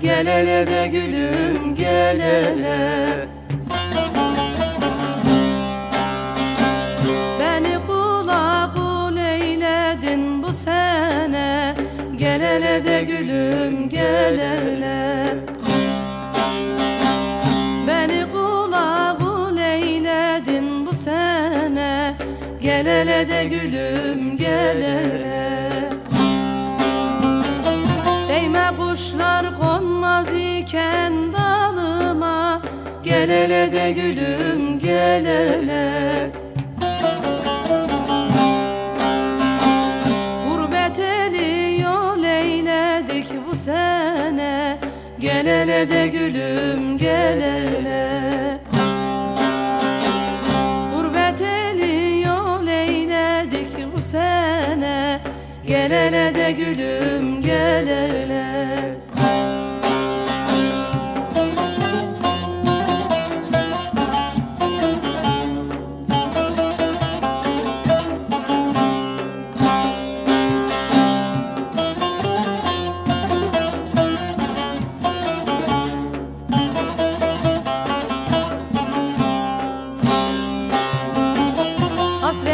Gel hele de gülüm gel hele Beni kula kul eyledin bu sene. Gel hele de gülüm gel hele Beni kula kul bu sene. Gel de gülüm gel hele Gel hele de gülüm gel hele. Gurbet eli yol eyledik bu sene. Gel hele de gülüm gel hele. Gurbet eli yol eyledik bu sene. Gel hele de gülüm gel hele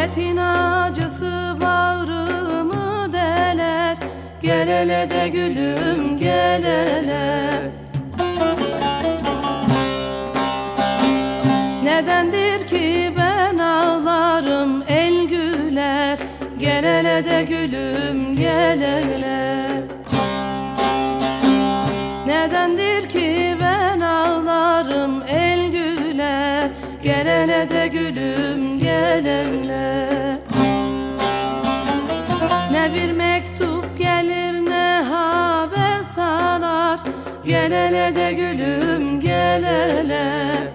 Hasretin acısı bağrımı deler. Gel hele de gülüm gel hele Nedendir ki ben ağlarım el güler. Gel hele de gülüm gel hele güler Gel hele de gülüm gel hele Ne bir mektup gelir ne haber salar Gel hele de gülüm gel hele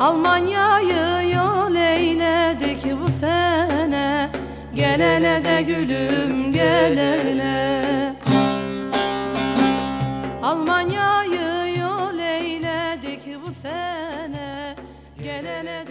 Almanya'yı yol eyledik bu sene. Gel hele de gülüm gel bu sene Gel hele